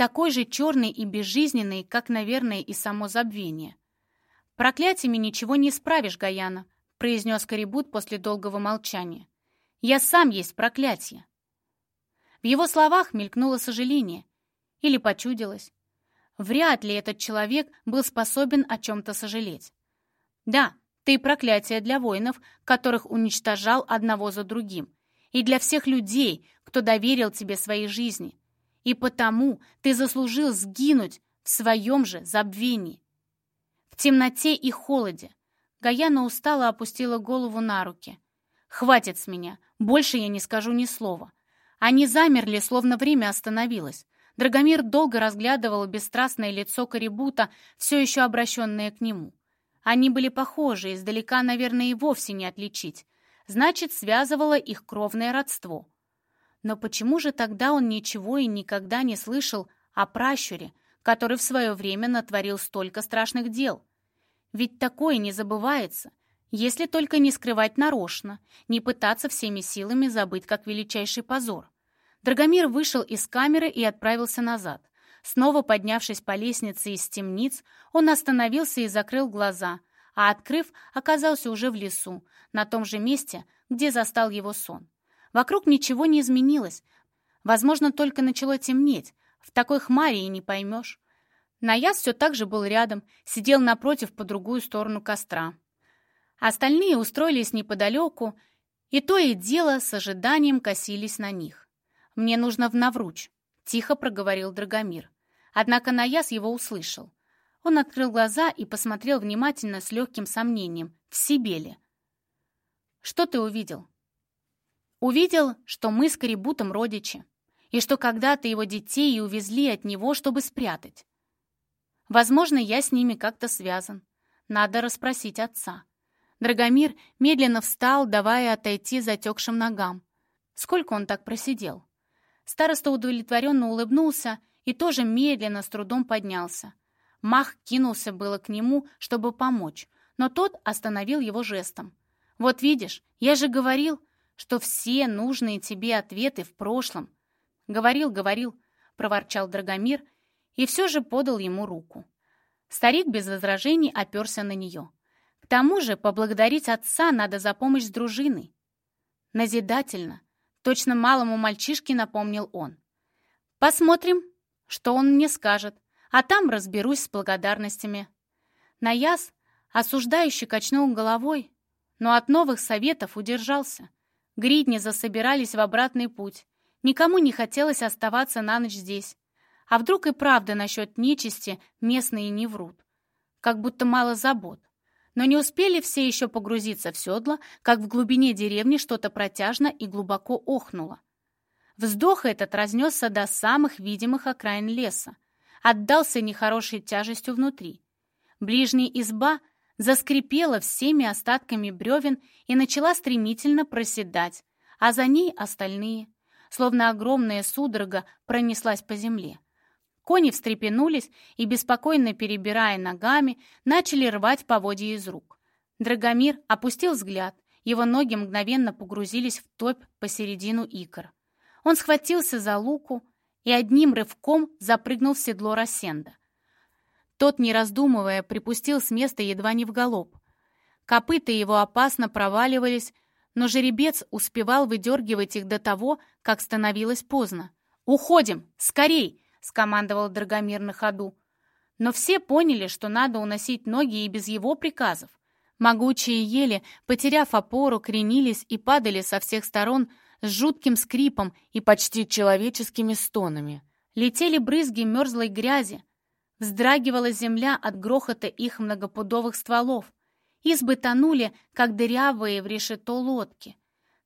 Такой же черный и безжизненный, как, наверное, и само забвение. «Проклятиями ничего не исправишь, Гаяна», — произнес Карибут после долгого молчания. «Я сам есть проклятие». В его словах мелькнуло сожаление. Или почудилось. Вряд ли этот человек был способен о чем-то сожалеть. Да, ты проклятие для воинов, которых уничтожал одного за другим, и для всех людей, кто доверил тебе своей жизни. И потому ты заслужил сгинуть в своем же забвении. В темноте и холоде Гаяна устало опустила голову на руки. «Хватит с меня, больше я не скажу ни слова». Они замерли, словно время остановилось. Драгомир долго разглядывал бесстрастное лицо Карибута, все еще обращенное к нему. Они были похожи, издалека, наверное, и вовсе не отличить. Значит, связывало их кровное родство. Но почему же тогда он ничего и никогда не слышал о пращуре, который в свое время натворил столько страшных дел? Ведь такое не забывается, если только не скрывать нарочно, не пытаться всеми силами забыть как величайший позор. Драгомир вышел из камеры и отправился назад. Снова поднявшись по лестнице из темниц, он остановился и закрыл глаза, а, открыв, оказался уже в лесу, на том же месте, где застал его сон. Вокруг ничего не изменилось. Возможно, только начало темнеть. В такой хмаре и не поймешь. Наяз все так же был рядом, сидел напротив по другую сторону костра. Остальные устроились неподалеку, и то и дело с ожиданием косились на них. «Мне нужно в Навруч», — тихо проговорил Драгомир. Однако Наяс его услышал. Он открыл глаза и посмотрел внимательно с легким сомнением, в себе ли. «Что ты увидел?» «Увидел, что мы с Карибутом родичи, и что когда-то его детей и увезли от него, чтобы спрятать. Возможно, я с ними как-то связан. Надо расспросить отца». Драгомир медленно встал, давая отойти затекшим ногам. Сколько он так просидел? Староста удовлетворенно улыбнулся и тоже медленно, с трудом поднялся. Мах кинулся было к нему, чтобы помочь, но тот остановил его жестом. «Вот видишь, я же говорил, что все нужные тебе ответы в прошлом». «Говорил, говорил», — проворчал Драгомир и все же подал ему руку. Старик без возражений оперся на нее тому же поблагодарить отца надо за помощь с дружиной. Назидательно, точно малому мальчишке напомнил он. Посмотрим, что он мне скажет, а там разберусь с благодарностями. Наяс, осуждающий, качнул головой, но от новых советов удержался. Гридни засобирались в обратный путь. Никому не хотелось оставаться на ночь здесь. А вдруг и правда насчет нечисти местные не врут? Как будто мало забот. Но не успели все еще погрузиться в седло, как в глубине деревни что-то протяжно и глубоко охнуло. Вздох этот разнесся до самых видимых окраин леса, отдался нехорошей тяжестью внутри. Ближняя изба заскрипела всеми остатками бревен и начала стремительно проседать, а за ней остальные, словно огромная судорога пронеслась по земле. Кони встрепенулись и, беспокойно перебирая ногами, начали рвать поводья из рук. Драгомир опустил взгляд, его ноги мгновенно погрузились в топь посередину икр. Он схватился за луку и одним рывком запрыгнул в седло Рассенда. Тот, не раздумывая, припустил с места едва не в галоп. Копыта его опасно проваливались, но жеребец успевал выдергивать их до того, как становилось поздно. «Уходим! Скорей!» — скомандовал Драгомир на ходу. Но все поняли, что надо уносить ноги и без его приказов. Могучие ели, потеряв опору, кренились и падали со всех сторон с жутким скрипом и почти человеческими стонами. Летели брызги мерзлой грязи, вздрагивала земля от грохота их многопудовых стволов. Избы тонули, как дырявые в решето лодки.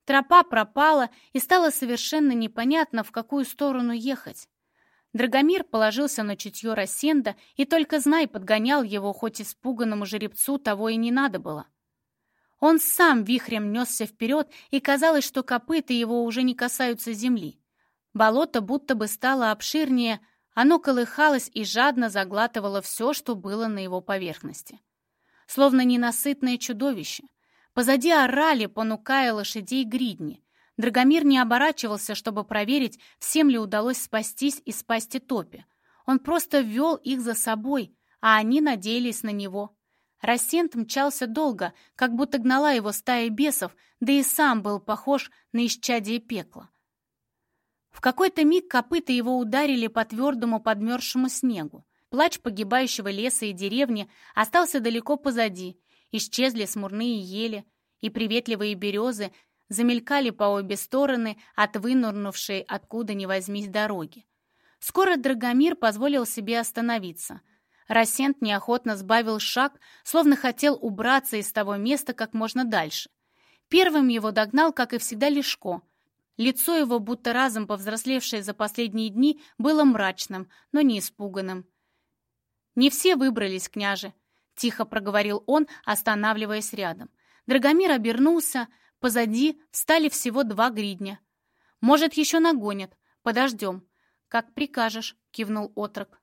Тропа пропала, и стало совершенно непонятно, в какую сторону ехать. Драгомир положился на чутье Рассенда, и только знай подгонял его, хоть испуганному жеребцу того и не надо было. Он сам вихрем несся вперед, и казалось, что копыта его уже не касаются земли. Болото будто бы стало обширнее, оно колыхалось и жадно заглатывало все, что было на его поверхности. Словно ненасытное чудовище. Позади орали, понукая лошадей гридни. Драгомир не оборачивался, чтобы проверить, всем ли удалось спастись из пасти топи. Он просто вел их за собой, а они надеялись на него. Рассент мчался долго, как будто гнала его стая бесов, да и сам был похож на исчадие пекла. В какой-то миг копыта его ударили по твердому подмерзшему снегу. Плач погибающего леса и деревни остался далеко позади. Исчезли смурные ели, и приветливые березы замелькали по обе стороны от вынурнувшей откуда ни возьмись дороги. Скоро Драгомир позволил себе остановиться. Рассент неохотно сбавил шаг, словно хотел убраться из того места как можно дальше. Первым его догнал, как и всегда, Лешко. Лицо его, будто разом повзрослевшее за последние дни, было мрачным, но не испуганным. «Не все выбрались, княже», — тихо проговорил он, останавливаясь рядом. Драгомир обернулся, позади встали всего два гридня. «Может, еще нагонят. Подождем». «Как прикажешь», — кивнул отрок.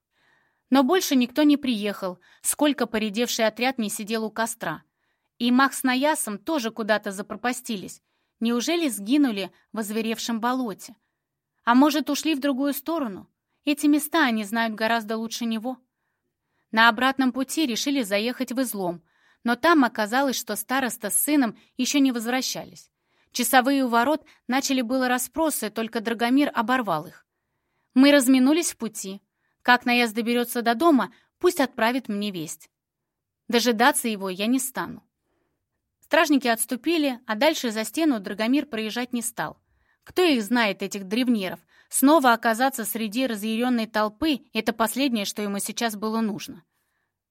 Но больше никто не приехал, сколько поредевший отряд не сидел у костра. И Мах с Наясом тоже куда-то запропастились. Неужели сгинули в озверевшем болоте? А может, ушли в другую сторону? Эти места они знают гораздо лучше него. На обратном пути решили заехать в излом, но там оказалось, что староста с сыном еще не возвращались. Часовые у ворот начали было расспросы, только Драгомир оборвал их. Мы разминулись в пути. Как наезд доберется до дома, пусть отправит мне весть. Дожидаться его я не стану. Стражники отступили, а дальше за стену Драгомир проезжать не стал. Кто их знает, этих древнеров? Снова оказаться среди разъяренной толпы — это последнее, что ему сейчас было нужно.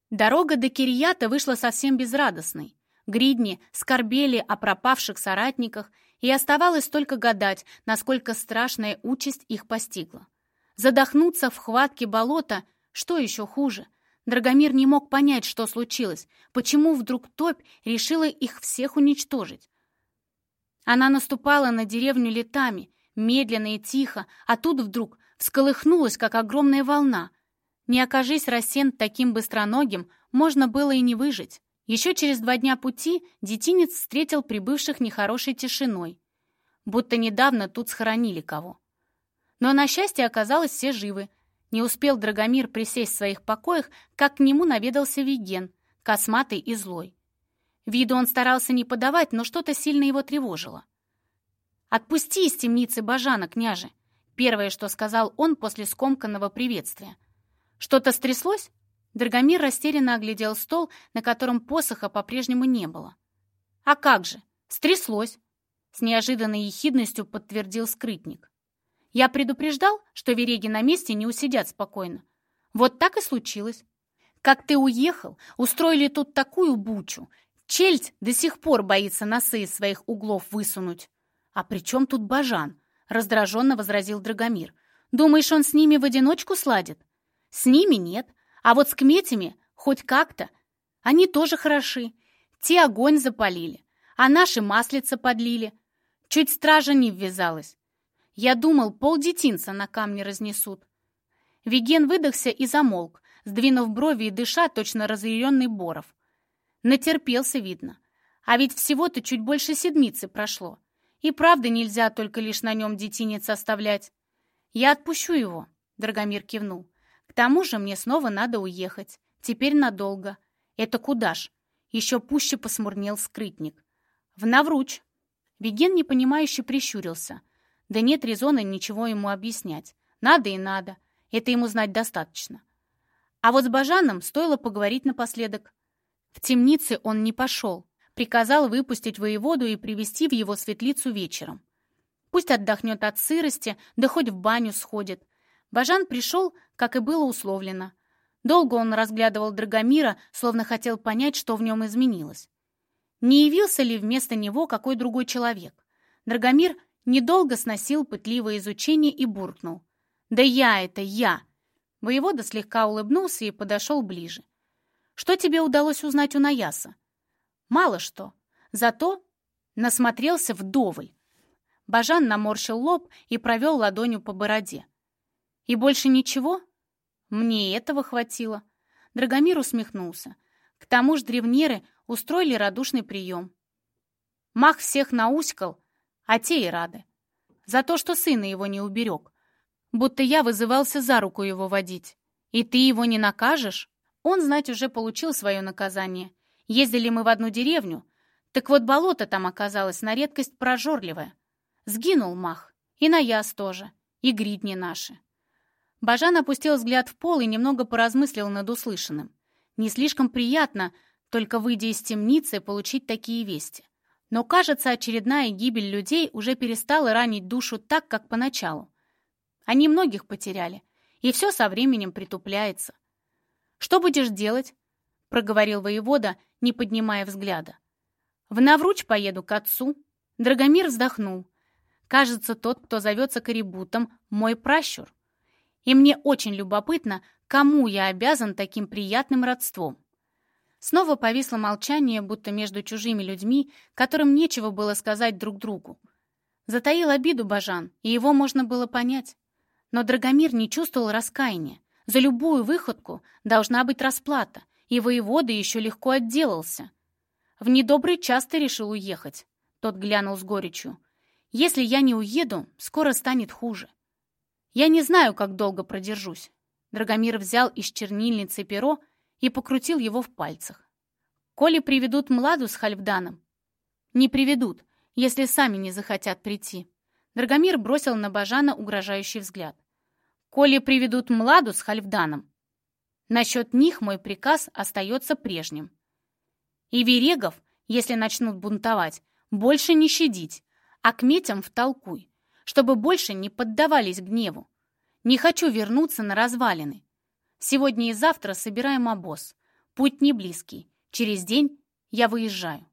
Дорога до Кирията вышла совсем безрадостной. Гридни скорбели о пропавших соратниках, и оставалось только гадать, насколько страшная участь их постигла. Задохнуться в хватке болота, что еще хуже? Драгомир не мог понять, что случилось, почему вдруг топь решила их всех уничтожить. Она наступала на деревню летами, медленно и тихо, а тут вдруг всколыхнулась, как огромная волна. Не окажись Рассен таким быстроногим, можно было и не выжить. Еще через два дня пути детинец встретил прибывших нехорошей тишиной, будто недавно тут схоронили кого. Но на счастье оказалось все живы. Не успел Драгомир присесть в своих покоях, как к нему наведался Виген, косматый и злой. Виду он старался не подавать, но что-то сильно его тревожило. «Отпусти из темницы Бажана, княже!» Первое, что сказал он после скомканного приветствия. «Что-то стряслось?» Драгомир растерянно оглядел стол, на котором посоха по-прежнему не было. «А как же? Стряслось!» С неожиданной ехидностью подтвердил скрытник. «Я предупреждал, что вереги на месте не усидят спокойно. Вот так и случилось. Как ты уехал, устроили тут такую бучу. Чельть до сих пор боится носы из своих углов высунуть. «А при чем тут Бажан?» — раздраженно возразил Драгомир. «Думаешь, он с ними в одиночку сладит?» «С ними нет, а вот с кметями хоть как-то. Они тоже хороши. Те огонь запалили, а наши маслица подлили. Чуть стража не ввязалась. Я думал, пол детинца на камне разнесут». Виген выдохся и замолк, сдвинув брови и дыша точно разъяренный Боров. Натерпелся, видно. А ведь всего-то чуть больше седмицы прошло. И правда нельзя только лишь на нем детинец оставлять. Я отпущу его, Драгомир кивнул. К тому же мне снова надо уехать. Теперь надолго. Это куда ж? Еще пуще посмурнел скрытник. В Навруч. Виген непонимающе прищурился. Да нет резона ничего ему объяснять. Надо и надо. Это ему знать достаточно. А вот с Бажаном стоило поговорить напоследок. В темнице он не пошел приказал выпустить воеводу и привести в его светлицу вечером. Пусть отдохнет от сырости, да хоть в баню сходит. Бажан пришел, как и было условлено. Долго он разглядывал Драгомира, словно хотел понять, что в нем изменилось. Не явился ли вместо него какой другой человек? Драгомир недолго сносил пытливое изучение и буркнул. «Да я это, я!» Воевода слегка улыбнулся и подошел ближе. «Что тебе удалось узнать у Наяса?» Мало что. Зато насмотрелся вдоволь. Бажан наморщил лоб и провел ладонью по бороде. «И больше ничего?» «Мне этого хватило». Драгомир усмехнулся. К тому же древнеры устроили радушный прием. Мах всех науськал, а те и рады. За то, что сына его не уберег. Будто я вызывался за руку его водить. И ты его не накажешь? Он, знать, уже получил свое наказание. Ездили мы в одну деревню, так вот болото там оказалось на редкость прожорливое. Сгинул мах, и наяз тоже, и гридни наши. Бажан опустил взгляд в пол и немного поразмыслил над услышанным. Не слишком приятно, только выйдя из темницы, получить такие вести. Но, кажется, очередная гибель людей уже перестала ранить душу так, как поначалу. Они многих потеряли, и все со временем притупляется. «Что будешь делать?» — проговорил воевода, не поднимая взгляда. «В Навруч поеду к отцу». Драгомир вздохнул. «Кажется, тот, кто зовется Карибутом, мой пращур. И мне очень любопытно, кому я обязан таким приятным родством». Снова повисло молчание, будто между чужими людьми, которым нечего было сказать друг другу. Затаил обиду Бажан, и его можно было понять. Но Драгомир не чувствовал раскаяния. За любую выходку должна быть расплата, и воевода еще легко отделался. В недобрый час ты решил уехать. Тот глянул с горечью. Если я не уеду, скоро станет хуже. Я не знаю, как долго продержусь. Драгомир взял из чернильницы перо и покрутил его в пальцах. «Коли приведут Младу с Хальфданом?» «Не приведут, если сами не захотят прийти». Драгомир бросил на Бажана угрожающий взгляд. «Коли приведут Младу с Хальфданом?» Насчет них мой приказ остается прежним. И верегов, если начнут бунтовать, больше не щадить, а к метям втолкуй, чтобы больше не поддавались гневу. Не хочу вернуться на развалины. Сегодня и завтра собираем обоз. Путь не близкий. Через день я выезжаю.